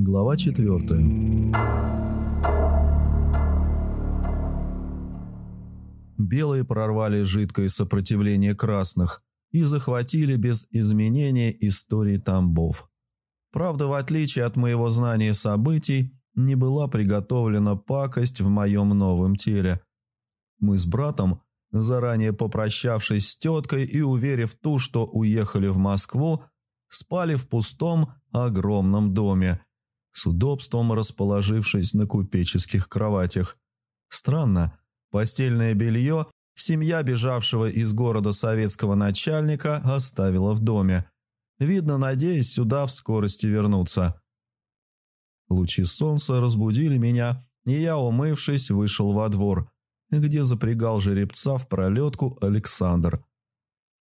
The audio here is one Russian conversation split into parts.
Глава четвертая. Белые прорвали жидкое сопротивление красных и захватили без изменения истории Тамбов. Правда, в отличие от моего знания событий, не была приготовлена пакость в моем новом теле. Мы с братом, заранее попрощавшись с теткой и уверив ту, что уехали в Москву, спали в пустом огромном доме, с удобством расположившись на купеческих кроватях. Странно, постельное белье семья бежавшего из города советского начальника оставила в доме. Видно, надеясь сюда в скорости вернуться. Лучи солнца разбудили меня, и я, умывшись, вышел во двор, где запрягал жеребца в пролетку Александр.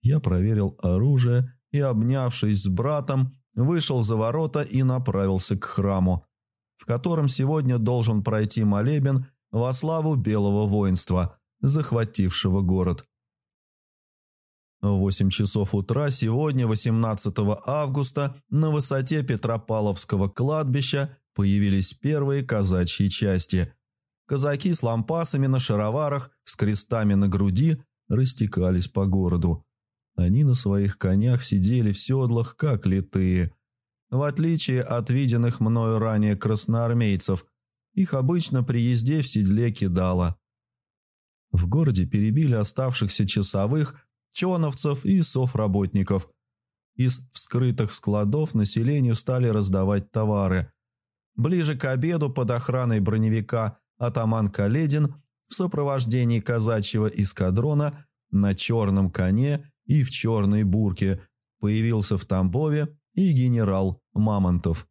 Я проверил оружие и, обнявшись с братом, вышел за ворота и направился к храму, в котором сегодня должен пройти молебен во славу белого воинства, захватившего город. В 8 часов утра сегодня, 18 августа, на высоте Петропавловского кладбища появились первые казачьи части. Казаки с лампасами на шароварах, с крестами на груди растекались по городу. Они на своих конях сидели в седлах, как литые. В отличие от виденных мною ранее красноармейцев, их обычно при езде в седле кидало. В городе перебили оставшихся часовых чоновцев и совработников. Из вскрытых складов населению стали раздавать товары. Ближе к обеду под охраной броневика атаман Каледин в сопровождении казачьего эскадрона на черном коне и в черной бурке появился в Тамбове и генерал Мамонтов.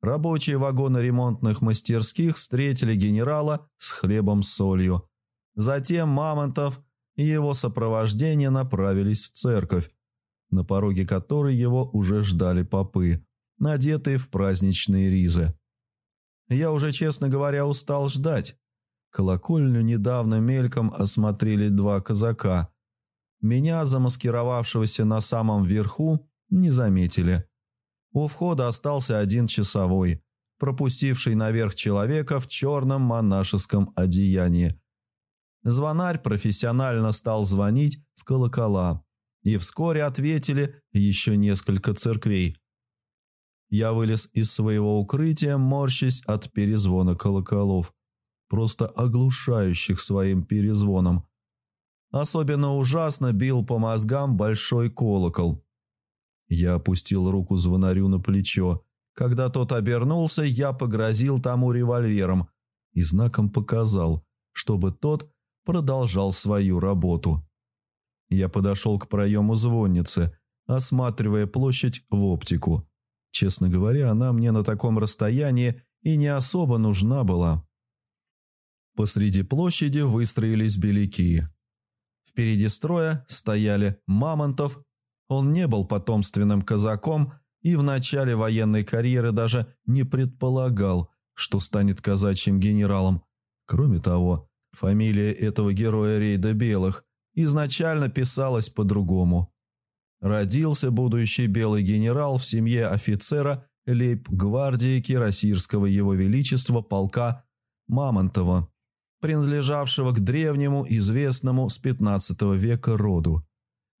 Рабочие вагоны ремонтных мастерских встретили генерала с хлебом с солью. Затем Мамонтов – и его сопровождение направились в церковь, на пороге которой его уже ждали попы, надетые в праздничные ризы. Я уже, честно говоря, устал ждать. Колокольню недавно мельком осмотрели два казака. Меня, замаскировавшегося на самом верху, не заметили. У входа остался один часовой, пропустивший наверх человека в черном монашеском одеянии – Звонарь профессионально стал звонить в колокола, и вскоре ответили еще несколько церквей. Я вылез из своего укрытия, морщась от перезвона колоколов, просто оглушающих своим перезвоном. Особенно ужасно бил по мозгам большой колокол. Я опустил руку звонарю на плечо. Когда тот обернулся, я погрозил тому револьвером и знаком показал, чтобы тот продолжал свою работу. Я подошел к проему звонницы, осматривая площадь в оптику. Честно говоря, она мне на таком расстоянии и не особо нужна была. Посреди площади выстроились беляки. Впереди строя стояли Мамонтов. Он не был потомственным казаком и в начале военной карьеры даже не предполагал, что станет казачьим генералом. Кроме того, Фамилия этого героя рейда белых изначально писалась по-другому. Родился будущий белый генерал в семье офицера лейб-гвардии Кирасирского его величества полка Мамонтова, принадлежавшего к древнему, известному с 15 века роду.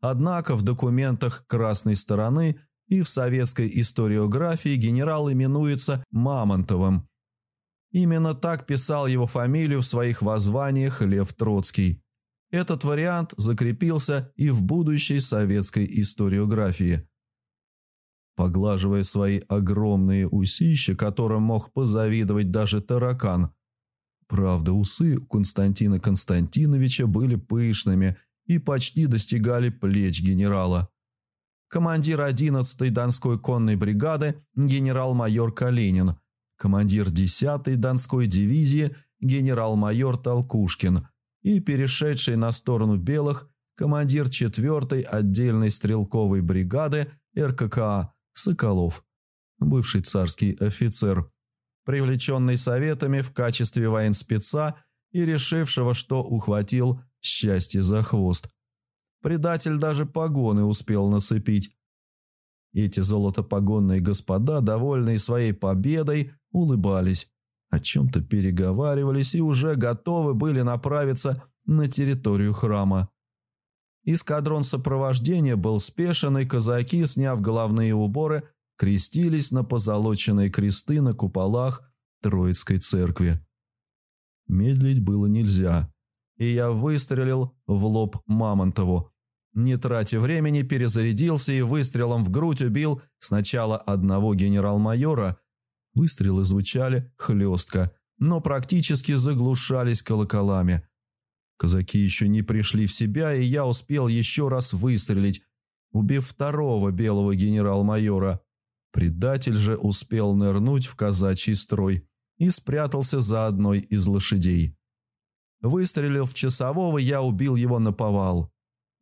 Однако в документах красной стороны и в советской историографии генерал именуется Мамонтовым – Именно так писал его фамилию в своих воззваниях Лев Троцкий. Этот вариант закрепился и в будущей советской историографии. Поглаживая свои огромные усища, которым мог позавидовать даже таракан. Правда, усы у Константина Константиновича были пышными и почти достигали плеч генерала. Командир 11-й Донской конной бригады генерал-майор Калинин – командир 10-й Донской дивизии генерал-майор Толкушкин и перешедший на сторону белых командир 4-й отдельной стрелковой бригады РККА Соколов, бывший царский офицер, привлеченный советами в качестве военспеца и решившего, что ухватил счастье за хвост. Предатель даже погоны успел насыпить. Эти золотопогонные господа, довольные своей победой, улыбались, о чем-то переговаривались и уже готовы были направиться на территорию храма. Эскадрон сопровождения был спешен, и казаки, сняв головные уборы, крестились на позолоченные кресты на куполах Троицкой церкви. Медлить было нельзя, и я выстрелил в лоб Мамонтову. Не тратя времени, перезарядился и выстрелом в грудь убил сначала одного генерал-майора. Выстрелы звучали хлестко, но практически заглушались колоколами. Казаки еще не пришли в себя, и я успел еще раз выстрелить, убив второго белого генерал-майора. Предатель же успел нырнуть в казачий строй и спрятался за одной из лошадей. Выстрелив в часового, я убил его на повал.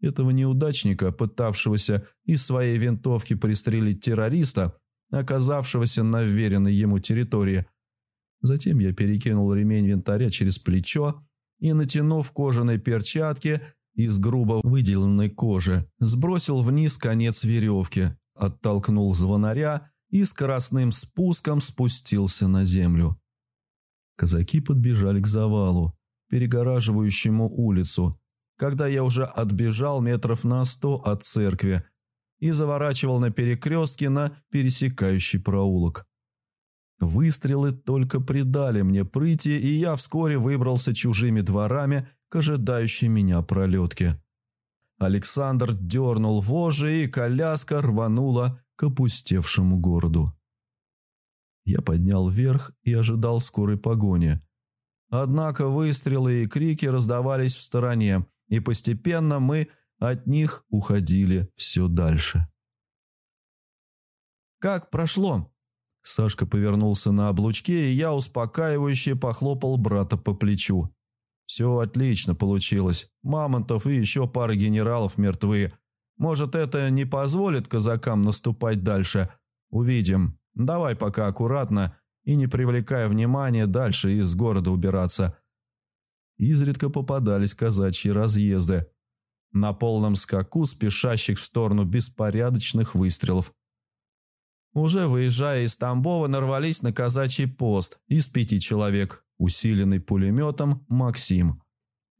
Этого неудачника, пытавшегося из своей винтовки пристрелить террориста, оказавшегося на вверенной ему территории. Затем я перекинул ремень винтаря через плечо и, натянув кожаные перчатки из грубо выделанной кожи, сбросил вниз конец веревки, оттолкнул звонаря и скоростным спуском спустился на землю. Казаки подбежали к завалу, перегораживающему улицу, когда я уже отбежал метров на сто от церкви и заворачивал на перекрестке на пересекающий проулок. Выстрелы только придали мне прыти, и я вскоре выбрался чужими дворами к ожидающей меня пролетке. Александр дернул вожжи, и коляска рванула к опустевшему городу. Я поднял вверх и ожидал скорой погони. Однако выстрелы и крики раздавались в стороне, и постепенно мы от них уходили все дальше. «Как прошло?» Сашка повернулся на облучке, и я успокаивающе похлопал брата по плечу. «Все отлично получилось. Мамонтов и еще пара генералов мертвы. Может, это не позволит казакам наступать дальше? Увидим. Давай пока аккуратно и не привлекая внимания дальше из города убираться». Изредка попадались казачьи разъезды. На полном скаку спешащих в сторону беспорядочных выстрелов. Уже выезжая из Тамбова, нарвались на казачий пост из пяти человек, усиленный пулеметом «Максим»,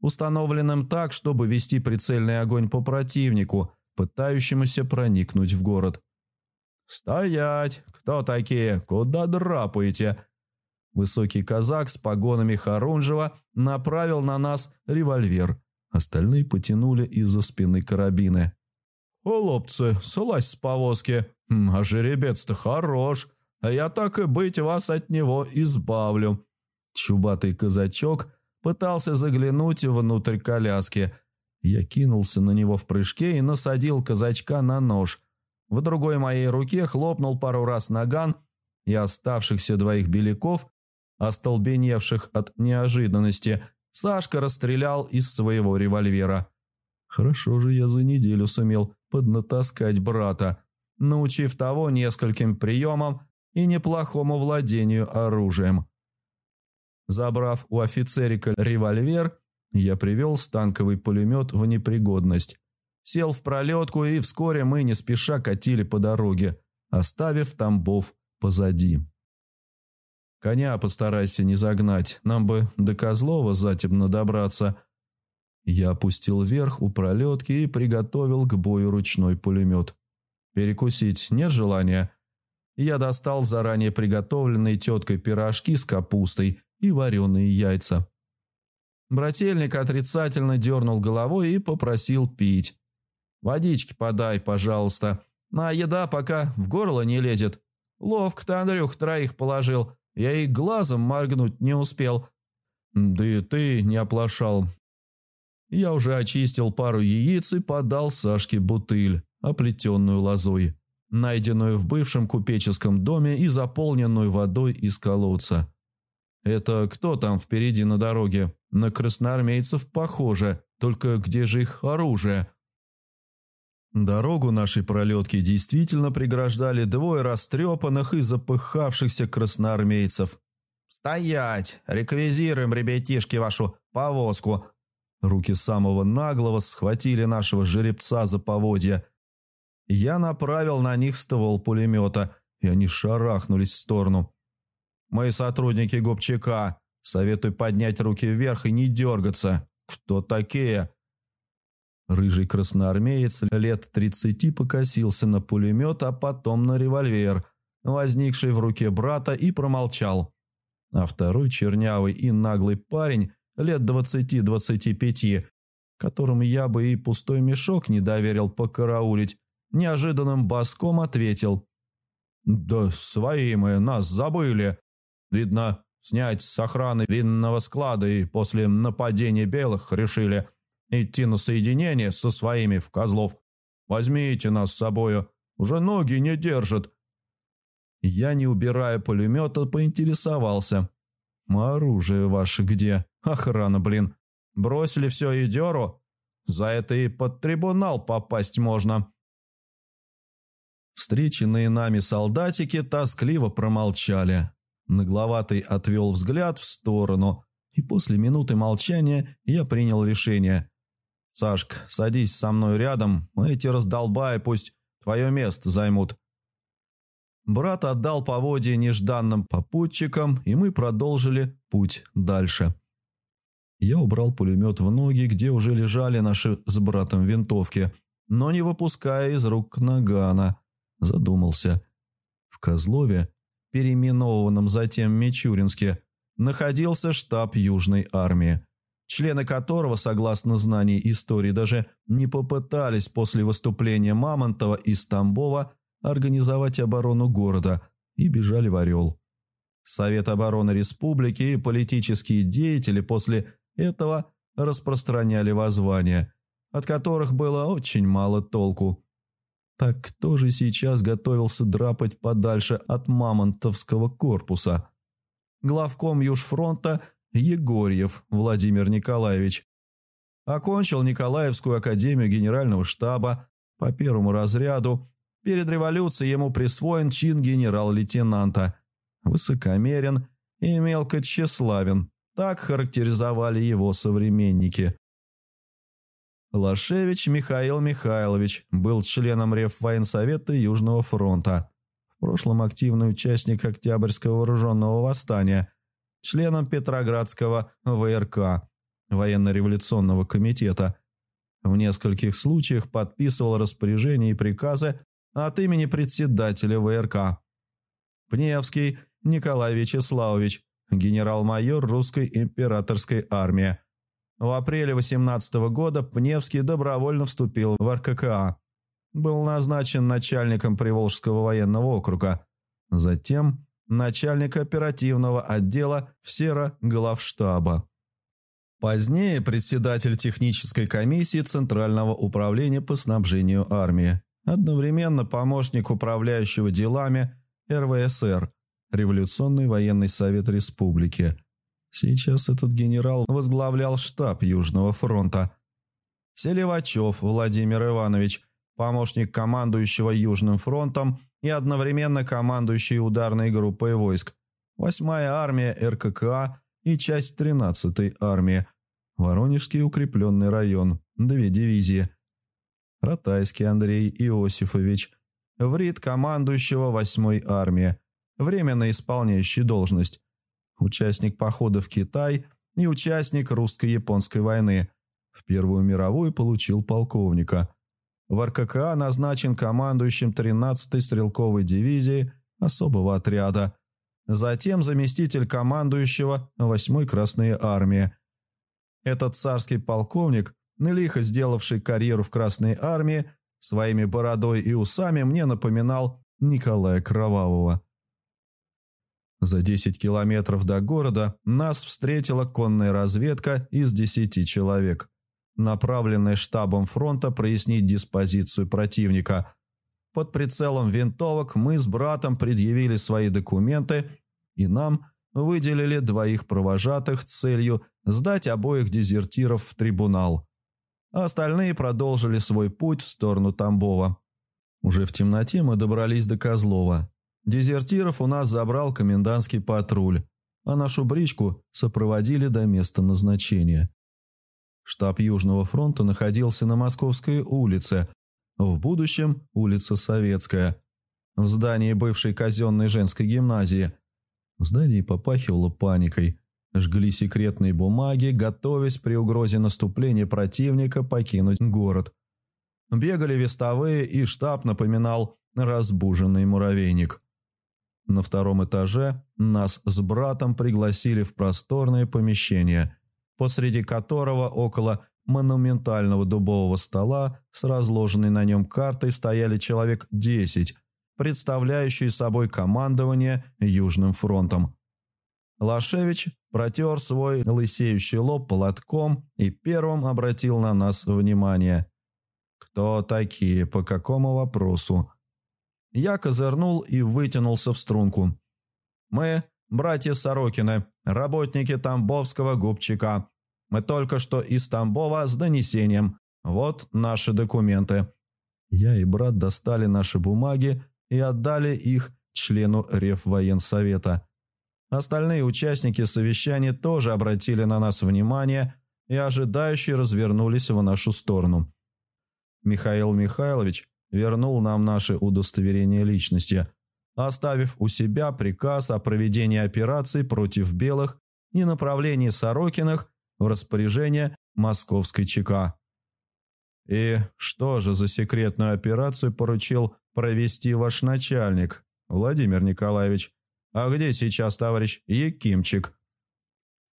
установленным так, чтобы вести прицельный огонь по противнику, пытающемуся проникнуть в город. «Стоять! Кто такие? Куда драпаете?» Высокий казак с погонами Харунжева направил на нас револьвер. Остальные потянули из-за спины карабины. «Олопцы, слазь с повозки!» «А жеребец-то хорош, а я так и быть вас от него избавлю». Чубатый казачок пытался заглянуть внутрь коляски. Я кинулся на него в прыжке и насадил казачка на нож. В другой моей руке хлопнул пару раз наган, и оставшихся двоих беляков, остолбеневших от неожиданности, Сашка расстрелял из своего револьвера. Хорошо же я за неделю сумел поднатаскать брата научив того нескольким приемам и неплохому владению оружием. Забрав у офицерика револьвер, я привел станковый пулемет в непригодность. Сел в пролетку, и вскоре мы не спеша катили по дороге, оставив Тамбов позади. «Коня постарайся не загнать, нам бы до Козлова затемно добраться». Я опустил вверх у пролетки и приготовил к бою ручной пулемет. Перекусить нет желания? Я достал заранее приготовленные теткой пирожки с капустой и вареные яйца. Брательник отрицательно дернул головой и попросил пить. «Водички подай, пожалуйста. На еда пока в горло не лезет. Ловко-то Андрюх троих положил. Я и глазом моргнуть не успел. Да и ты не оплошал. Я уже очистил пару яиц и подал Сашке бутыль оплетенную лозой, найденную в бывшем купеческом доме и заполненную водой из колодца. Это кто там впереди на дороге? На красноармейцев похоже, только где же их оружие? Дорогу нашей пролетки действительно преграждали двое растрепанных и запыхавшихся красноармейцев. «Стоять! Реквизируем, ребятишки, вашу повозку!» Руки самого наглого схватили нашего жеребца за поводья Я направил на них ствол пулемета, и они шарахнулись в сторону. «Мои сотрудники Губчака, советую поднять руки вверх и не дергаться. Кто такие?» Рыжий красноармеец лет тридцати покосился на пулемет, а потом на револьвер, возникший в руке брата, и промолчал. А второй чернявый и наглый парень лет двадцати-двадцати пяти, которым я бы и пустой мешок не доверил покараулить, неожиданным баском ответил. «Да свои мы, нас забыли. Видно, снять с охраны винного склада и после нападения белых решили идти на соединение со своими в Козлов. Возьмите нас с собою, уже ноги не держат». Я, не убирая пулемета, поинтересовался. «Оружие ваше где? Охрана, блин. Бросили все и деру? За это и под трибунал попасть можно». Встреченные нами солдатики тоскливо промолчали. Нагловатый отвел взгляд в сторону, и после минуты молчания я принял решение. «Сашка, садись со мной рядом, эти раздолбаи пусть твое место займут». Брат отдал поводье нежданным попутчикам, и мы продолжили путь дальше. Я убрал пулемет в ноги, где уже лежали наши с братом винтовки, но не выпуская из рук нагана. Задумался. В Козлове, переименованном затем Мичуринске, находился штаб Южной армии члены которого, согласно знаний истории, даже не попытались после выступления Мамонтова из Тамбова организовать оборону города и бежали в Орел. Совет обороны республики и политические деятели после этого распространяли воззвания, от которых было очень мало толку. Так кто же сейчас готовился драпать подальше от Мамонтовского корпуса? Главком Южфронта Егорьев Владимир Николаевич. Окончил Николаевскую академию генерального штаба по первому разряду. Перед революцией ему присвоен чин генерал-лейтенанта. Высокомерен и мелко тщеславен. Так характеризовали его современники. Лашевич Михаил Михайлович был членом Реввоенсовета Южного фронта. В прошлом активный участник Октябрьского вооруженного восстания – членом Петроградского ВРК, военно-революционного комитета. В нескольких случаях подписывал распоряжения и приказы от имени председателя ВРК. Пневский Николай Вячеславович, генерал-майор русской императорской армии. В апреле 18 года Пневский добровольно вступил в РККА. Был назначен начальником Приволжского военного округа. Затем начальник оперативного отдела в Сера-Главштаба. Позднее председатель технической комиссии Центрального управления по снабжению армии, одновременно помощник управляющего делами РВСР, Революционный военный совет республики. Сейчас этот генерал возглавлял штаб Южного фронта. Селивачев Владимир Иванович, помощник командующего Южным фронтом и одновременно командующий ударной группой войск, 8-я армия РККА и часть 13-й армии, Воронежский укрепленный район, две дивизии. Ратайский Андрей Иосифович, врит командующего 8-й армии, временно исполняющий должность, участник похода в Китай и участник русско-японской войны. В Первую мировую получил полковника – в РККА назначен командующим 13-й стрелковой дивизии особого отряда, затем заместитель командующего 8-й Красной армии. Этот царский полковник, лихо сделавший карьеру в Красной армии, своими бородой и усами мне напоминал Николая Кровавого. За 10 километров до города нас встретила конная разведка из 10 человек направленной штабом фронта прояснить диспозицию противника. Под прицелом винтовок мы с братом предъявили свои документы, и нам выделили двоих провожатых с целью сдать обоих дезертиров в трибунал. Остальные продолжили свой путь в сторону Тамбова. Уже в темноте мы добрались до Козлова. Дезертиров у нас забрал комендантский патруль, а нашу бричку сопроводили до места назначения. Штаб Южного фронта находился на Московской улице, в будущем улица Советская, в здании бывшей казенной женской гимназии. В здании попахивало паникой. Жгли секретные бумаги, готовясь при угрозе наступления противника покинуть город. Бегали вестовые, и штаб напоминал разбуженный муравейник. На втором этаже нас с братом пригласили в просторное помещение, посреди которого около монументального дубового стола с разложенной на нем картой стояли человек десять, представляющие собой командование Южным фронтом. Лашевич протер свой лысеющий лоб полотком и первым обратил на нас внимание. «Кто такие? По какому вопросу?» Я козырнул и вытянулся в струнку. «Мы – братья Сорокины, работники Тамбовского губчика. Мы только что из Тамбова с донесением. Вот наши документы». Я и брат достали наши бумаги и отдали их члену Реввоенсовета. Остальные участники совещания тоже обратили на нас внимание и ожидающие развернулись в нашу сторону. Михаил Михайлович вернул нам наше удостоверение личности, оставив у себя приказ о проведении операции против белых и направлении Сорокиных в распоряжение московской ЧК. «И что же за секретную операцию поручил провести ваш начальник, Владимир Николаевич? А где сейчас товарищ Якимчик?»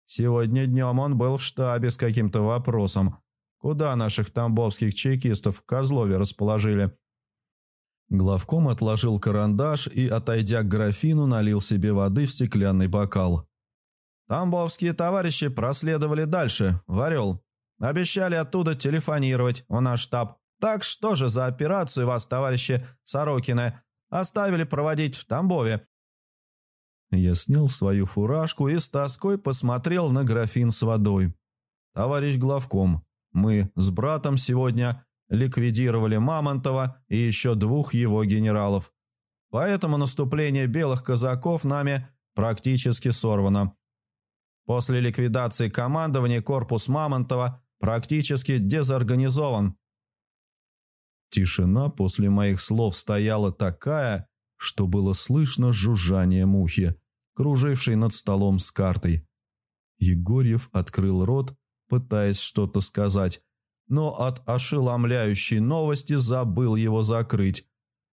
«Сегодня днем он был в штабе с каким-то вопросом. Куда наших тамбовских чекистов в Козлове расположили?» Главком отложил карандаш и, отойдя к графину, налил себе воды в стеклянный бокал. «Тамбовские товарищи проследовали дальше, в Орел. Обещали оттуда телефонировать в наш штаб. Так что же за операцию вас, товарищи Сорокины, оставили проводить в Тамбове?» Я снял свою фуражку и с тоской посмотрел на графин с водой. «Товарищ главком, мы с братом сегодня ликвидировали Мамонтова и еще двух его генералов. Поэтому наступление белых казаков нами практически сорвано. После ликвидации командования корпус Мамонтова практически дезорганизован. Тишина после моих слов стояла такая, что было слышно жужжание мухи, кружившей над столом с картой. Егорьев открыл рот, пытаясь что-то сказать, но от ошеломляющей новости забыл его закрыть.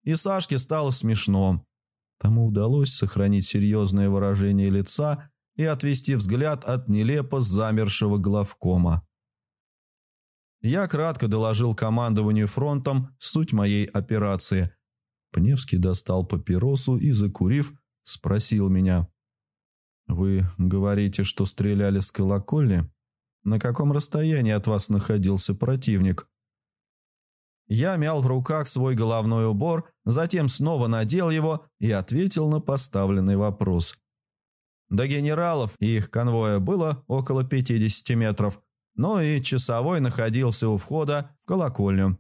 И Сашке стало смешно. Тому удалось сохранить серьезное выражение лица и отвести взгляд от нелепо замершего главкома. Я кратко доложил командованию фронтом суть моей операции. Пневский достал папиросу и, закурив, спросил меня. «Вы говорите, что стреляли с колокольни?» На каком расстоянии от вас находился противник? Я мял в руках свой головной убор, затем снова надел его и ответил на поставленный вопрос. До генералов и их конвоя было около 50 метров, но и часовой находился у входа в колокольню.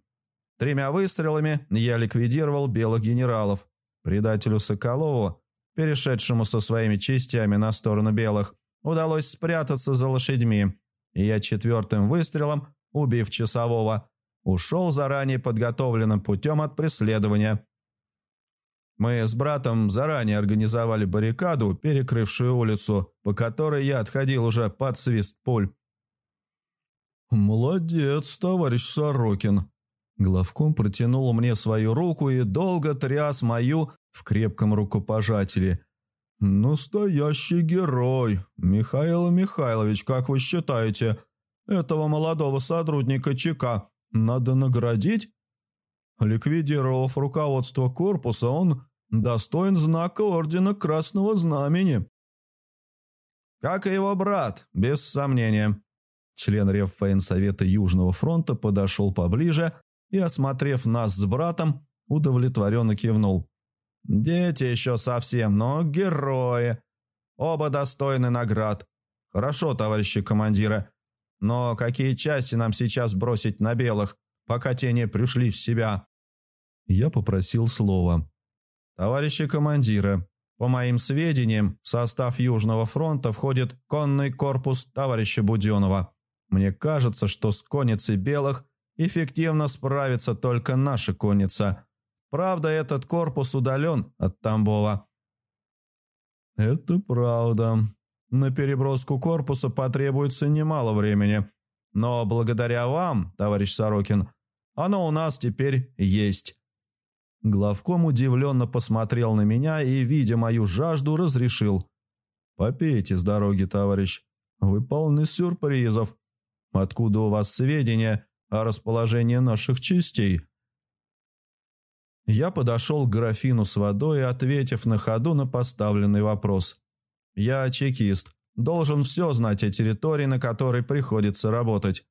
Тремя выстрелами я ликвидировал белых генералов. Предателю Соколову, перешедшему со своими частями на сторону белых, удалось спрятаться за лошадьми и я четвертым выстрелом, убив часового, ушел заранее подготовленным путем от преследования. Мы с братом заранее организовали баррикаду, перекрывшую улицу, по которой я отходил уже под свист пуль. «Молодец, товарищ Сорокин!» Главком протянул мне свою руку и долго тряс мою в крепком рукопожатии, «Настоящий герой! Михаил Михайлович, как вы считаете, этого молодого сотрудника ЧК надо наградить?» Ликвидировав руководство корпуса, он достоин знака Ордена Красного Знамени. Как и его брат, без сомнения. Член Ревфейнсовета Южного фронта подошел поближе и, осмотрев нас с братом, удовлетворенно кивнул. Дети еще совсем, но герои. Оба достойны наград. Хорошо, товарищи командиры. Но какие части нам сейчас бросить на белых, пока те не пришли в себя? Я попросил слова. Товарищи командиры, по моим сведениям, в состав Южного фронта входит конный корпус товарища Буденова. Мне кажется, что с конницей белых эффективно справится только наша конница. Правда, этот корпус удален от Тамбова». «Это правда. На переброску корпуса потребуется немало времени. Но благодаря вам, товарищ Сорокин, оно у нас теперь есть». Главком удивленно посмотрел на меня и, видя мою жажду, разрешил. «Попейте с дороги, товарищ. Вы полны сюрпризов. Откуда у вас сведения о расположении наших частей?» Я подошел к графину с водой, ответив на ходу на поставленный вопрос. «Я чекист, должен все знать о территории, на которой приходится работать».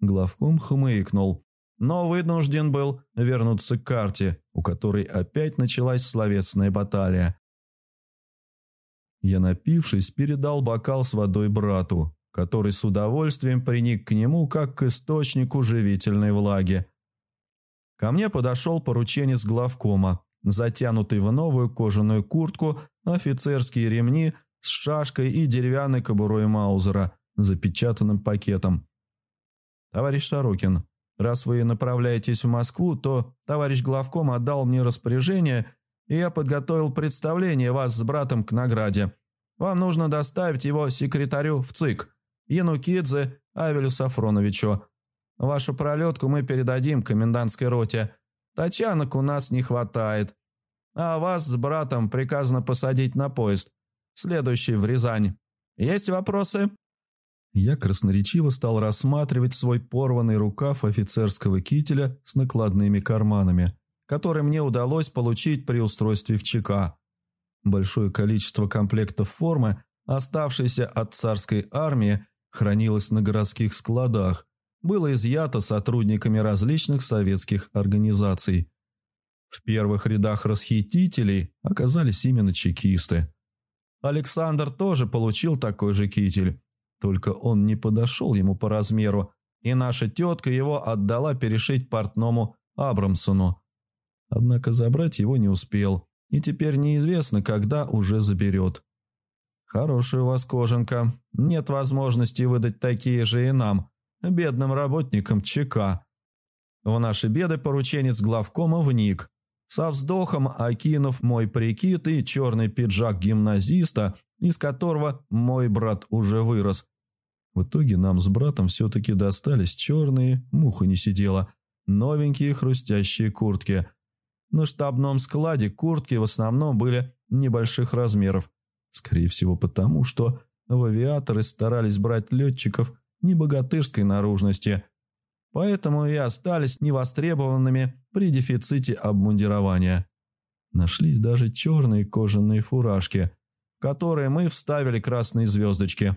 Главком хмыкнул, но вынужден был вернуться к карте, у которой опять началась словесная баталия. Я, напившись, передал бокал с водой брату, который с удовольствием приник к нему, как к источнику живительной влаги. Ко мне подошел порученец главкома, затянутый в новую кожаную куртку, офицерские ремни с шашкой и деревянной кобурой Маузера, запечатанным пакетом. «Товарищ Сорокин, раз вы направляетесь в Москву, то товарищ главком отдал мне распоряжение, и я подготовил представление вас с братом к награде. Вам нужно доставить его секретарю в ЦИК, Янукидзе Авелю Сафроновичу, Вашу пролетку мы передадим комендантской роте. Тачанок у нас не хватает. А вас с братом приказано посадить на поезд, следующий в Рязань. Есть вопросы?» Я красноречиво стал рассматривать свой порванный рукав офицерского кителя с накладными карманами, который мне удалось получить при устройстве в ЧК. Большое количество комплектов формы, оставшейся от царской армии, хранилось на городских складах, было изъято сотрудниками различных советских организаций. В первых рядах расхитителей оказались именно чекисты. Александр тоже получил такой же китель, только он не подошел ему по размеру, и наша тетка его отдала перешить портному Абрамсону. Однако забрать его не успел, и теперь неизвестно, когда уже заберет. Хорошая у вас кожанка, нет возможности выдать такие же и нам, бедным работникам ЧК. В наши беды порученец главкома вник, со вздохом окинув мой прикид и черный пиджак гимназиста, из которого мой брат уже вырос. В итоге нам с братом все-таки достались черные, муха не сидела, новенькие хрустящие куртки. На штабном складе куртки в основном были небольших размеров, скорее всего потому, что в авиаторы старались брать летчиков – небогатырской наружности, поэтому и остались невостребованными при дефиците обмундирования. Нашлись даже черные кожаные фуражки, которые мы вставили красные звездочки.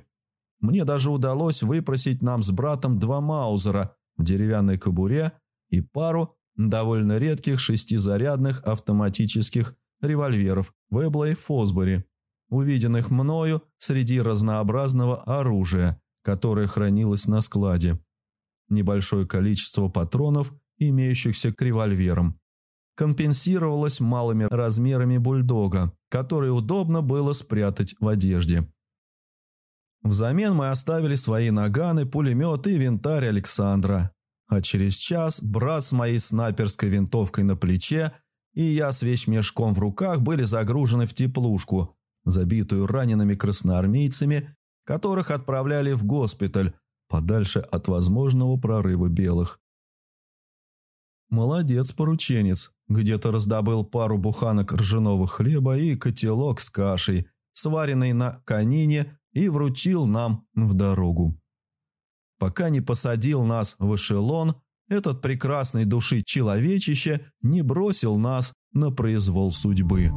Мне даже удалось выпросить нам с братом два маузера в деревянной кобуре и пару довольно редких шестизарядных автоматических револьверов Вебла и Фосбери, увиденных мною среди разнообразного оружия, которое хранилось на складе. Небольшое количество патронов, имеющихся к револьверам, компенсировалось малыми размерами бульдога, который удобно было спрятать в одежде. Взамен мы оставили свои наганы, пулемет и винтарь Александра. А через час брат с моей снайперской винтовкой на плече и я с вещмешком в руках были загружены в теплушку, забитую ранеными красноармейцами которых отправляли в госпиталь, подальше от возможного прорыва белых. Молодец, порученец. Где-то раздобыл пару буханок ржаного хлеба и котелок с кашей, сваренной на конине, и вручил нам в дорогу. Пока не посадил нас в эшелон, этот прекрасный души человечище не бросил нас на произвол судьбы.